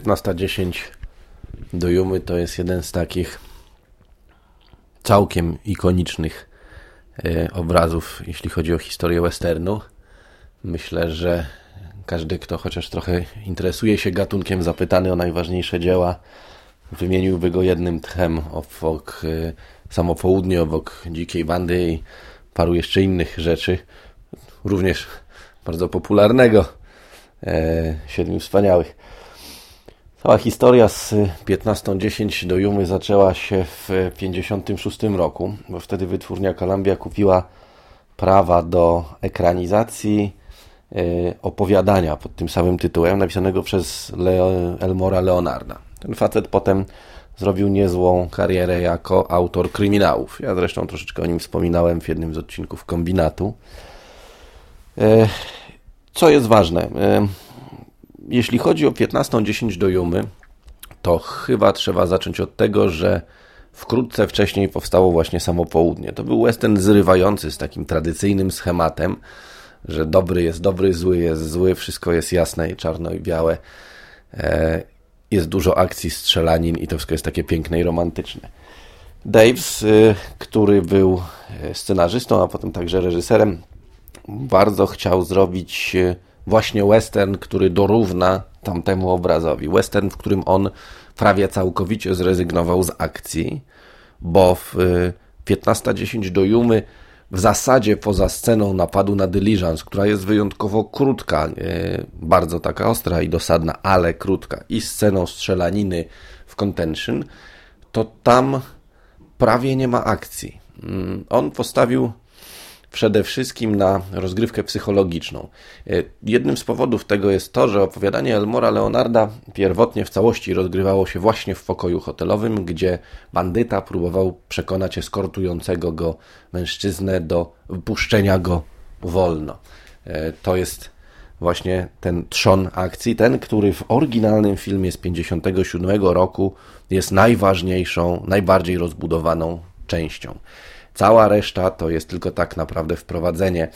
15.10 do Jumy to jest jeden z takich całkiem ikonicznych e, obrazów, jeśli chodzi o historię westernu. Myślę, że każdy, kto chociaż trochę interesuje się gatunkiem, zapytany o najważniejsze dzieła, wymieniłby go jednym tchem obok e, samo południe, obok Dzikiej Bandy i paru jeszcze innych rzeczy, również bardzo popularnego e, Siedmiu Wspaniałych. Cała historia z 15.10 do Jumy zaczęła się w 1956 roku, bo wtedy wytwórnia Columbia kupiła prawa do ekranizacji e, opowiadania pod tym samym tytułem, napisanego przez Leo, Elmora Leonarda. Ten facet potem zrobił niezłą karierę jako autor kryminałów. Ja zresztą troszeczkę o nim wspominałem w jednym z odcinków kombinatu. E, co jest ważne? E, jeśli chodzi o 15.10 do Jumy, to chyba trzeba zacząć od tego, że wkrótce wcześniej powstało właśnie samo południe. To był western zrywający z takim tradycyjnym schematem, że dobry jest dobry, zły jest zły, wszystko jest jasne i czarno i białe. E, jest dużo akcji, strzelanin i to wszystko jest takie piękne i romantyczne. Daves, y, który był y, scenarzystą, a potem także reżyserem, bardzo chciał zrobić y, właśnie western, który dorówna tamtemu obrazowi. Western, w którym on prawie całkowicie zrezygnował z akcji, bo w 15.10 do Jumy w zasadzie poza sceną napadu na Diligence, która jest wyjątkowo krótka, bardzo taka ostra i dosadna, ale krótka, i sceną strzelaniny w Contention, to tam prawie nie ma akcji. Mm, on postawił przede wszystkim na rozgrywkę psychologiczną. E, jednym z powodów tego jest to, że opowiadanie Elmora Leonarda pierwotnie w całości rozgrywało się właśnie w pokoju hotelowym, gdzie bandyta próbował przekonać eskortującego go mężczyznę do wypuszczenia go wolno. E, to jest właśnie ten trzon akcji, ten, który w oryginalnym filmie z 57 roku jest najważniejszą, najbardziej rozbudowaną częścią. Cała reszta to jest tylko tak naprawdę wprowadzenie.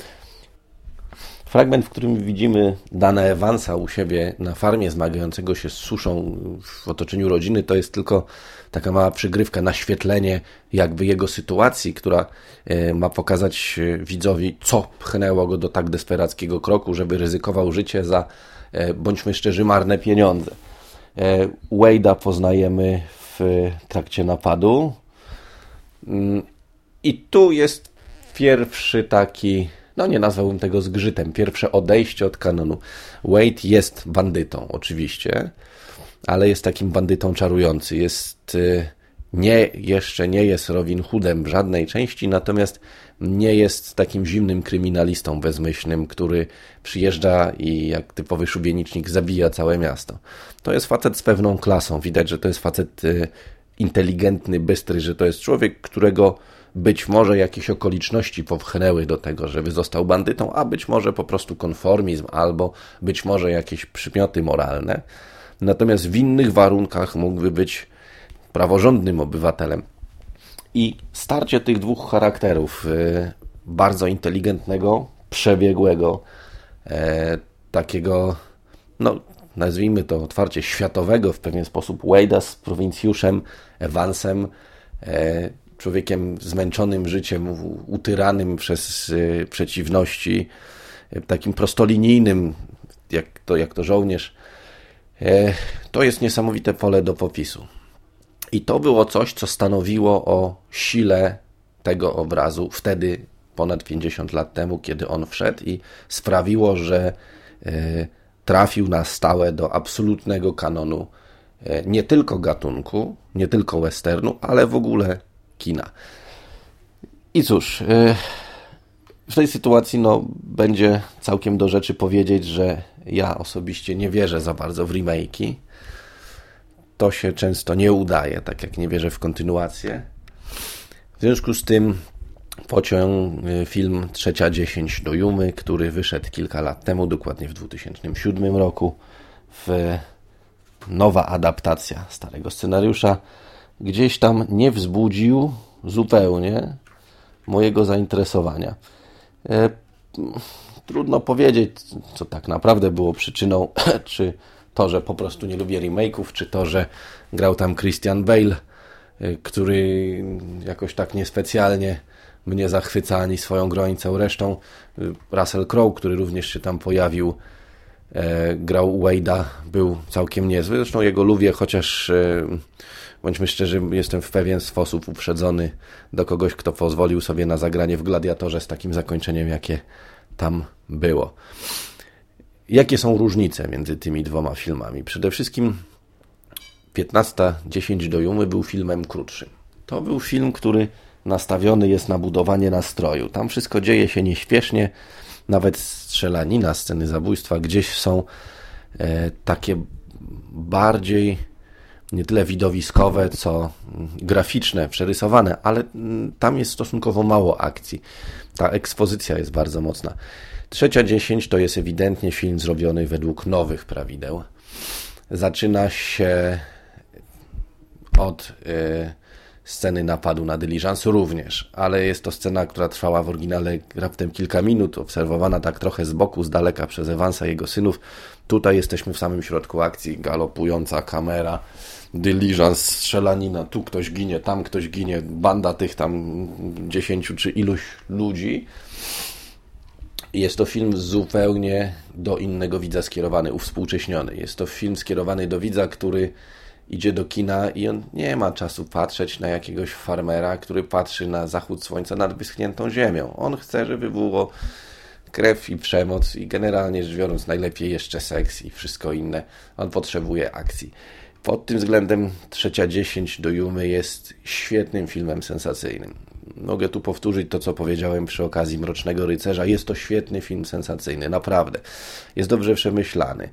Fragment, w którym widzimy Dana Evansa u siebie na farmie zmagającego się z suszą w otoczeniu rodziny, to jest tylko taka mała przygrywka, naświetlenie jakby jego sytuacji, która e, ma pokazać e, widzowi, co pchnęło go do tak desperackiego kroku, żeby ryzykował życie za, e, bądźmy szczerzy, marne pieniądze. Wade'a poznajemy w trakcie napadu. I tu jest pierwszy taki, no nie nazwałbym tego zgrzytem, pierwsze odejście od kanonu. Wade jest bandytą, oczywiście, ale jest takim bandytą czarujący. Jest y, nie, jeszcze nie jest Robin Hoodem w żadnej części, natomiast nie jest takim zimnym kryminalistą bezmyślnym, który przyjeżdża i jak typowy szubienicznik zabija całe miasto. To jest facet z pewną klasą. Widać, że to jest facet y, inteligentny, bystry, że to jest człowiek, którego być może jakieś okoliczności popchnęły do tego, żeby został bandytą, a być może po prostu konformizm, albo być może jakieś przymioty moralne. Natomiast w innych warunkach mógłby być praworządnym obywatelem. I starcie tych dwóch charakterów, y, bardzo inteligentnego, przebiegłego, e, takiego, no nazwijmy to otwarcie światowego w pewien sposób, Wade'a z prowincjuszem Evansem, e, człowiekiem zmęczonym życiem, utyranym przez y, przeciwności, e, takim prostolinijnym, jak to, jak to żołnierz. To jest niesamowite pole do popisu. I to było coś, co stanowiło o sile tego obrazu wtedy, ponad 50 lat temu, kiedy on wszedł i sprawiło, że e, trafił na stałe do absolutnego kanonu e, nie tylko gatunku, nie tylko westernu, ale w ogóle kina. I cóż, e, w tej sytuacji no, będzie całkiem do rzeczy powiedzieć, że ja osobiście nie wierzę za bardzo w remake'i to się często nie udaje, tak jak nie wierzę w kontynuację. W związku z tym pociąg y, film Trzecia Dziesięć do Jumy, który wyszedł kilka lat temu, dokładnie w 2007 roku, w nowa adaptacja starego scenariusza, gdzieś tam nie wzbudził zupełnie mojego zainteresowania. E, trudno powiedzieć, co tak naprawdę było przyczyną, czy to, że po prostu nie lubię remake'ów, czy to, że grał tam Christian Bale, y, który jakoś tak niespecjalnie mnie zachwyca ani swoją grą, całą resztą. Y, Russell Crowe, który również się tam pojawił, e, grał Wade'a, był całkiem niezły. Zresztą jego lubię, chociaż e, bądźmy szczerzy, jestem w pewien sposób uprzedzony do kogoś, kto pozwolił sobie na zagranie w Gladiatorze z takim zakończeniem, jakie tam było. Jakie są różnice między tymi dwoma filmami? Przede wszystkim 15.10 do Jumy był filmem krótszym. To był film, który nastawiony jest na budowanie nastroju. Tam wszystko dzieje się nieśpiesznie, nawet strzelanina, sceny zabójstwa gdzieś są e, takie bardziej nie tyle widowiskowe, co graficzne, przerysowane, ale mm, tam jest stosunkowo mało akcji. Ta ekspozycja jest bardzo mocna. Trzecia dziesięć to jest ewidentnie film zrobiony według nowych prawideł. Zaczyna się od y, sceny napadu na dyliżans również, ale jest to scena, która trwała w oryginale raptem kilka minut, obserwowana tak trochę z boku, z daleka przez Evansa i jego synów. Tutaj jesteśmy w samym środku akcji, galopująca kamera, dyliżans, strzelanina, tu ktoś ginie, tam ktoś ginie, banda tych tam dziesięciu czy iluś ludzi. Jest to film zupełnie do innego widza skierowany, uwspółcześniony. Jest to film skierowany do widza, który idzie do kina i on nie ma czasu patrzeć na jakiegoś farmera, który patrzy na zachód słońca nad wyschniętą ziemią. On chce, żeby było krew i przemoc i generalnie rzecz biorąc najlepiej jeszcze seks i wszystko inne. On potrzebuje akcji. Pod tym względem Trzecia Dziesięć do Jumy jest świetnym filmem sensacyjnym. Mogę tu powtórzyć to, co powiedziałem przy okazji Mrocznego Rycerza. Jest to świetny film sensacyjny, naprawdę. Jest dobrze przemyślany.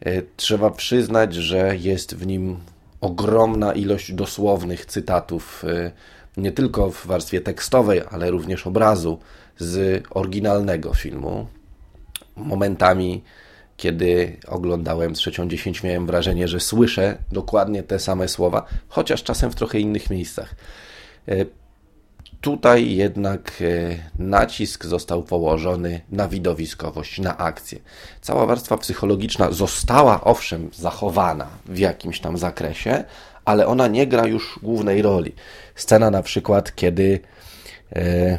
E, trzeba przyznać, że jest w nim ogromna ilość dosłownych cytatów, e, nie tylko w warstwie tekstowej, ale również obrazu z oryginalnego filmu. Momentami, kiedy oglądałem trzecią dziesięć, miałem wrażenie, że słyszę dokładnie te same słowa, chociaż czasem w trochę innych miejscach. Tutaj jednak e, nacisk został położony na widowiskowość, na akcję. Cała warstwa psychologiczna została owszem zachowana w jakimś tam zakresie, ale ona nie gra już głównej roli. Scena na przykład, kiedy e,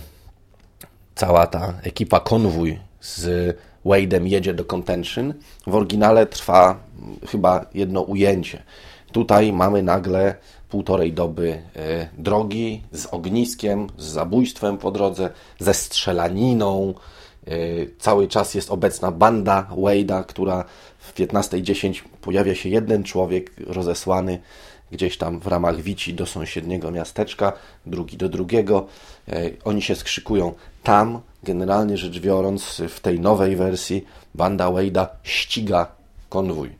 cała ta ekipa konwój z Wade'em jedzie do contention, w oryginale trwa chyba jedno ujęcie. Tutaj mamy nagle półtorej doby e, drogi z ogniskiem, z zabójstwem po drodze, ze strzelaniną. E, cały czas jest obecna banda Wade'a, która w 15.10 pojawia się jeden człowiek rozesłany gdzieś tam w ramach wici do sąsiedniego miasteczka, drugi do drugiego. E, oni się skrzykują tam, generalnie rzecz biorąc, w tej nowej wersji banda Wade'a ściga konwój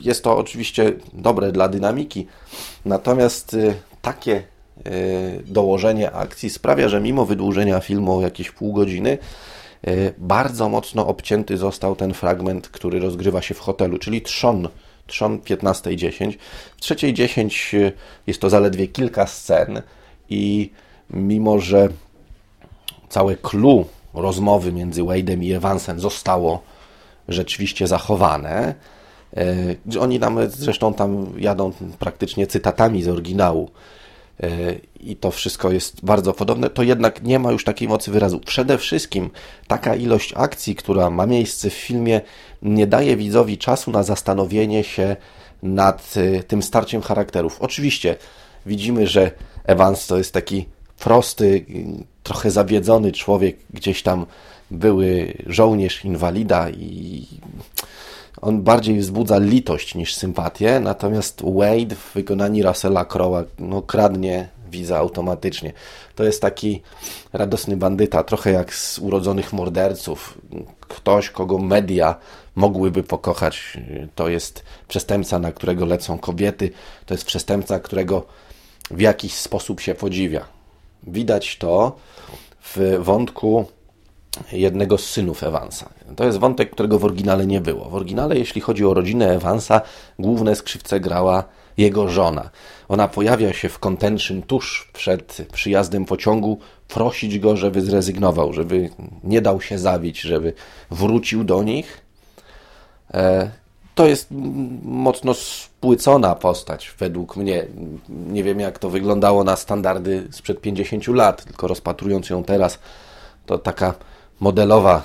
jest to oczywiście dobre dla dynamiki, natomiast y, takie y, dołożenie akcji sprawia, że mimo wydłużenia filmu o jakieś pół godziny, y, bardzo mocno obcięty został ten fragment, który rozgrywa się w hotelu, czyli trzon, trzon 15.10. W trzeciej 10 jest to zaledwie kilka scen i mimo, że całe clue rozmowy między Wade'em i Evansem zostało rzeczywiście zachowane, oni nawet zresztą tam jadą praktycznie cytatami z oryginału e, i to wszystko jest bardzo podobne, to jednak nie ma już takiej mocy wyrazu. Przede wszystkim taka ilość akcji, która ma miejsce w filmie, nie daje widzowi czasu na zastanowienie się nad e, tym starciem charakterów. Oczywiście widzimy, że Evans to jest taki prosty, trochę zabiedzony człowiek, gdzieś tam były żołnierz, inwalida i on bardziej wzbudza litość niż sympatię, natomiast Wade w wykonaniu Russella Crowe'a no, kradnie widza automatycznie. To jest taki radosny bandyta, trochę jak z urodzonych morderców. Ktoś, kogo media mogłyby pokochać. To jest przestępca, na którego lecą kobiety. To jest przestępca, którego w jakiś sposób się podziwia. Widać to w wątku jednego z synów Evansa. To jest wątek, którego w oryginale nie było. W oryginale, jeśli chodzi o rodzinę Evansa, główne skrzywce grała jego żona. Ona pojawia się w contention tuż przed przyjazdem pociągu, prosić go, żeby zrezygnował, żeby nie dał się zabić, żeby wrócił do nich. To jest mocno spłycona postać, według mnie. Nie wiem, jak to wyglądało na standardy sprzed 50 lat, tylko rozpatrując ją teraz, to taka modelowa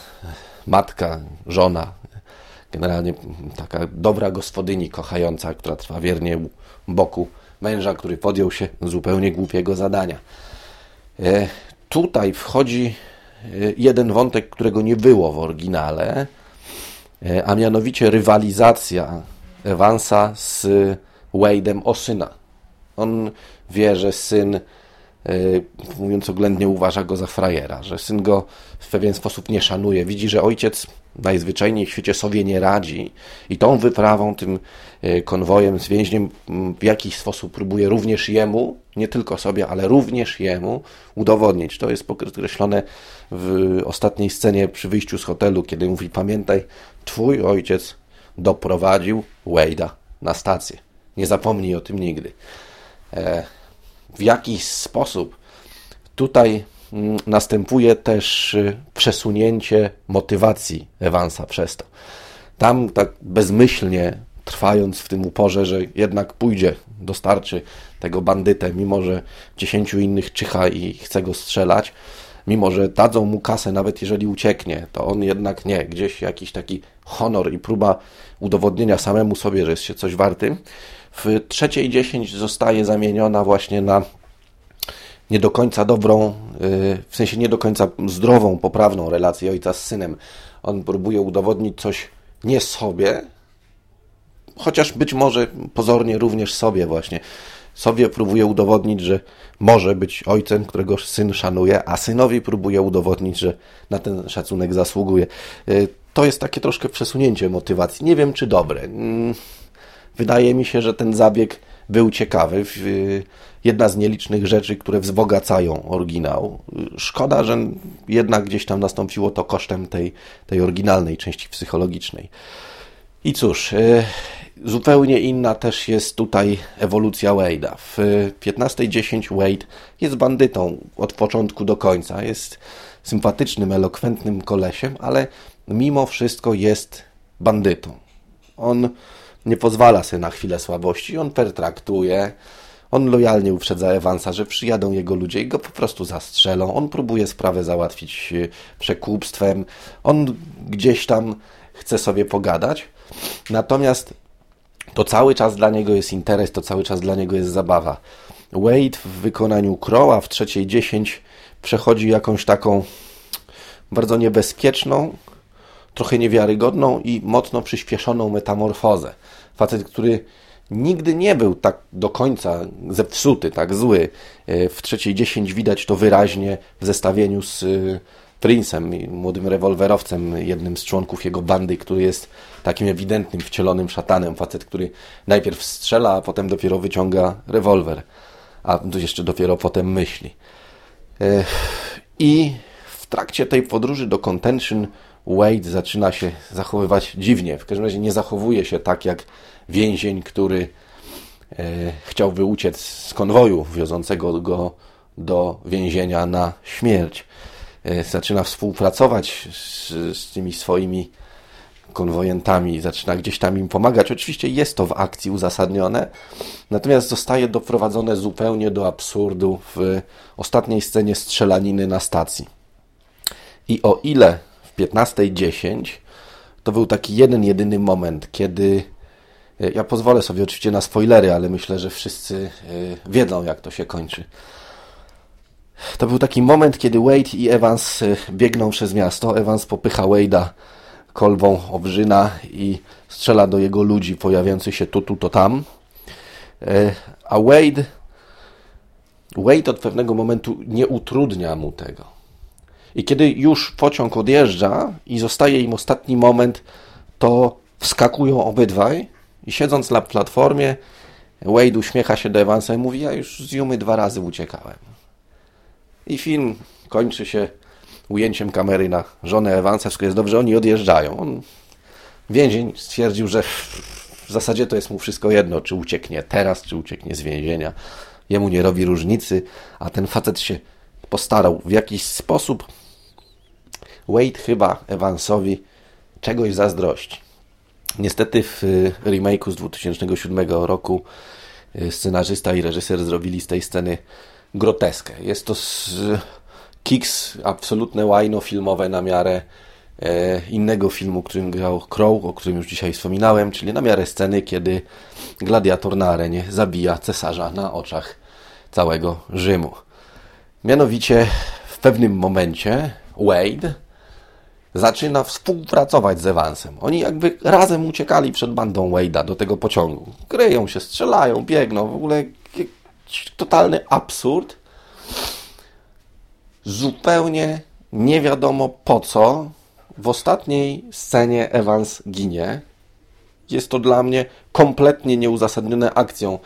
matka, żona, generalnie taka dobra gospodyni kochająca, która trwa wiernie u boku męża, który podjął się zupełnie głupiego zadania. E, tutaj wchodzi e, jeden wątek, którego nie było w oryginale, e, a mianowicie rywalizacja Evansa z Wade'em o syna. On wie, że syn mówiąc oględnie, uważa go za frajera, że syn go w pewien sposób nie szanuje. Widzi, że ojciec najzwyczajniej w świecie sobie nie radzi i tą wyprawą, tym y, konwojem z więźniem w jakiś sposób próbuje również jemu, nie tylko sobie, ale również jemu udowodnić. To jest podkreślone w ostatniej scenie przy wyjściu z hotelu, kiedy mówi: Pamiętaj, twój ojciec doprowadził Wade'a na stację. Nie zapomnij o tym nigdy. W jakiś sposób tutaj mm, następuje też y, przesunięcie motywacji Evansa przez to. Tam tak bezmyślnie trwając w tym uporze, że jednak pójdzie, dostarczy tego bandytę, mimo że dziesięciu innych czyha i chce go strzelać, mimo że dadzą mu kasę, nawet jeżeli ucieknie, to on jednak nie. Gdzieś jakiś taki honor i próba udowodnienia samemu sobie, że jest się coś wartym, w trzeciej dziesięć zostaje zamieniona właśnie na nie do końca dobrą, y, w sensie nie do końca zdrową, poprawną relację ojca z synem. On próbuje udowodnić coś nie sobie, chociaż być może pozornie również sobie właśnie. Sobie próbuje udowodnić, że może być ojcem, którego syn szanuje, a synowi próbuje udowodnić, że na ten szacunek zasługuje. Y, to jest takie troszkę przesunięcie motywacji. Nie wiem, czy dobre. Wydaje mi się, że ten zabieg był ciekawy. Jedna z nielicznych rzeczy, które wzbogacają oryginał. Szkoda, że jednak gdzieś tam nastąpiło to kosztem tej, tej oryginalnej części psychologicznej. I cóż, e, zupełnie inna też jest tutaj ewolucja Wade'a. W 15.10 Wade jest bandytą od początku do końca. Jest sympatycznym, elokwentnym kolesiem, ale mimo wszystko jest bandytą. On nie pozwala sobie na chwilę słabości, on pertraktuje, on lojalnie uprzedza Evansa, że przyjadą jego ludzie i go po prostu zastrzelą. On próbuje sprawę załatwić e, przekupstwem, on gdzieś tam chce sobie pogadać, natomiast to cały czas dla niego jest interes, to cały czas dla niego jest zabawa. Wade w wykonaniu Crowa w trzeciej dziesięć przechodzi jakąś taką bardzo niebezpieczną, trochę niewiarygodną i mocno przyspieszoną metamorfozę. Facet, który nigdy nie był tak do końca zepsuty, tak zły. E, w trzeciej dziesięć widać to wyraźnie w zestawieniu z e, Prince'em, młodym rewolwerowcem, jednym z członków jego bandy, który jest takim ewidentnym, wcielonym szatanem. Facet, który najpierw strzela, a potem dopiero wyciąga rewolwer, a jeszcze dopiero potem myśli. E, I w trakcie tej podróży do Contention Wade zaczyna się zachowywać dziwnie. W każdym razie nie zachowuje się tak jak więzień, który e, chciałby uciec z konwoju wiozącego go do więzienia na śmierć. E, zaczyna współpracować z, z tymi swoimi konwojentami, zaczyna gdzieś tam im pomagać. Oczywiście jest to w akcji uzasadnione, natomiast zostaje doprowadzone zupełnie do absurdu w ostatniej scenie strzelaniny na stacji. I o ile 15.10 to był taki jeden, jedyny moment, kiedy e, ja pozwolę sobie oczywiście na spoilery, ale myślę, że wszyscy e, wiedzą, jak to się kończy. To był taki moment, kiedy Wade i Evans e, biegną przez miasto. Evans popycha Wade'a kolbą obrzyna i strzela do jego ludzi pojawiających się tu, tu, to tam. A Wade Wade od pewnego momentu nie utrudnia mu tego. I kiedy już pociąg odjeżdża i zostaje im ostatni moment, to wskakują obydwaj i siedząc na platformie, Wade uśmiecha się do Evansa i mówi, ja już z Jumy dwa razy uciekałem. I film kończy się ujęciem kamery na żonę Evansa, wszystko jest dobrze, oni odjeżdżają. On, więzień stwierdził, że w zasadzie to jest mu wszystko jedno, czy ucieknie teraz, czy ucieknie z więzienia. Jemu nie robi różnicy, a ten facet się postarał w jakiś sposób Wade chyba Evansowi czegoś zazdrości. Niestety w remake'u z 2007 roku scenarzysta i reżyser zrobili z tej sceny groteskę. Jest to kiks, absolutne łajno filmowe na miarę e, innego filmu, którym grał Crow, o którym już dzisiaj wspominałem, czyli na miarę sceny, kiedy gladiator na arenie zabija cesarza na oczach całego Rzymu. Mianowicie w pewnym momencie Wade zaczyna współpracować z Evansem. Oni jakby razem uciekali przed bandą Wade'a do tego pociągu. Kryją się, strzelają, biegną, w ogóle totalny absurd. Zupełnie nie wiadomo po co w ostatniej scenie Evans ginie. Jest to dla mnie kompletnie nieuzasadnione akcją.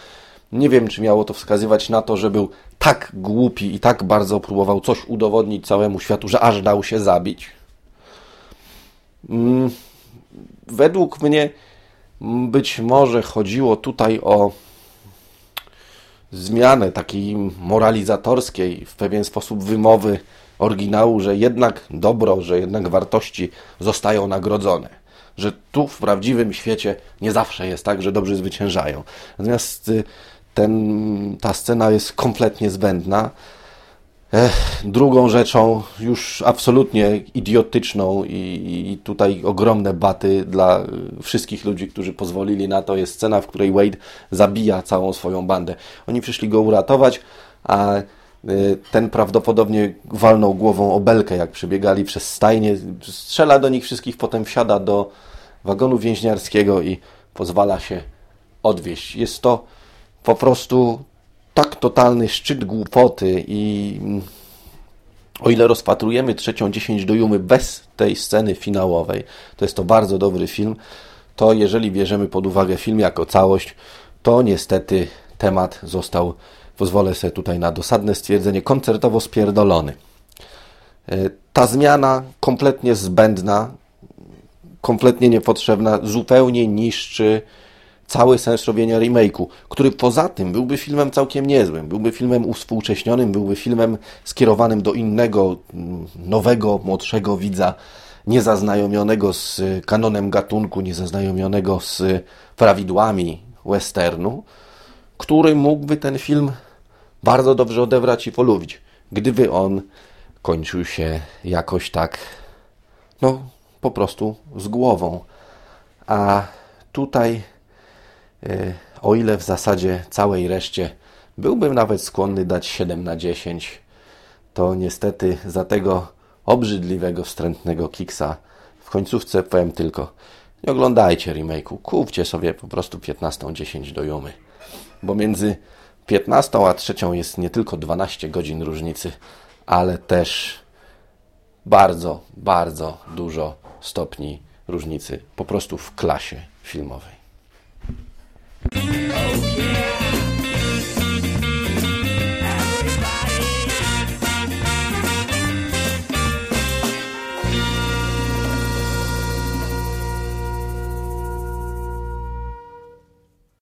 Nie wiem, czy miało to wskazywać na to, że był tak głupi i tak bardzo próbował coś udowodnić całemu światu, że aż dał się zabić. Mm, według mnie być może chodziło tutaj o zmianę takiej moralizatorskiej, w pewien sposób wymowy oryginału, że jednak dobro, że jednak wartości zostają nagrodzone. Że tu w prawdziwym świecie nie zawsze jest tak, że dobrzy zwyciężają. Natomiast y, ten, ta scena jest kompletnie zbędna. Ech, drugą rzeczą, już absolutnie idiotyczną i, i, tutaj ogromne baty dla wszystkich ludzi, którzy pozwolili na to, jest scena, w której Wade zabija całą swoją bandę. Oni przyszli go uratować, a y, ten prawdopodobnie walnął głową o belkę, jak przebiegali przez stajnie, strzela do nich wszystkich, potem wsiada do wagonu więźniarskiego i pozwala się odwieźć. Jest to po prostu tak totalny szczyt głupoty i o ile rozpatrujemy trzecią 10 do Jumy bez tej sceny finałowej, to jest to bardzo dobry film, to jeżeli bierzemy pod uwagę film jako całość, to niestety temat został, pozwolę sobie tutaj na dosadne stwierdzenie, koncertowo spierdolony. E, ta zmiana kompletnie zbędna, kompletnie niepotrzebna, zupełnie niszczy cały sens robienia remake'u, który poza tym byłby filmem całkiem niezłym, byłby filmem uwspółcześnionym, byłby filmem skierowanym do innego, nowego, młodszego widza, niezaznajomionego z kanonem gatunku, niezaznajomionego z prawidłami westernu, który mógłby ten film bardzo dobrze odebrać i polubić, gdyby on kończył się jakoś tak, no, po prostu z głową. A tutaj o ile w zasadzie całej reszcie byłbym nawet skłonny dać 7 na 10, to niestety za tego obrzydliwego, wstrętnego kiksa w końcówce powiem tylko nie oglądajcie remake'u, kupcie sobie po prostu 15.10 do Jumy. Bo między 15 a 3 jest nie tylko 12 godzin różnicy, ale też bardzo, bardzo dużo stopni różnicy po prostu w klasie filmowej. Oh yeah.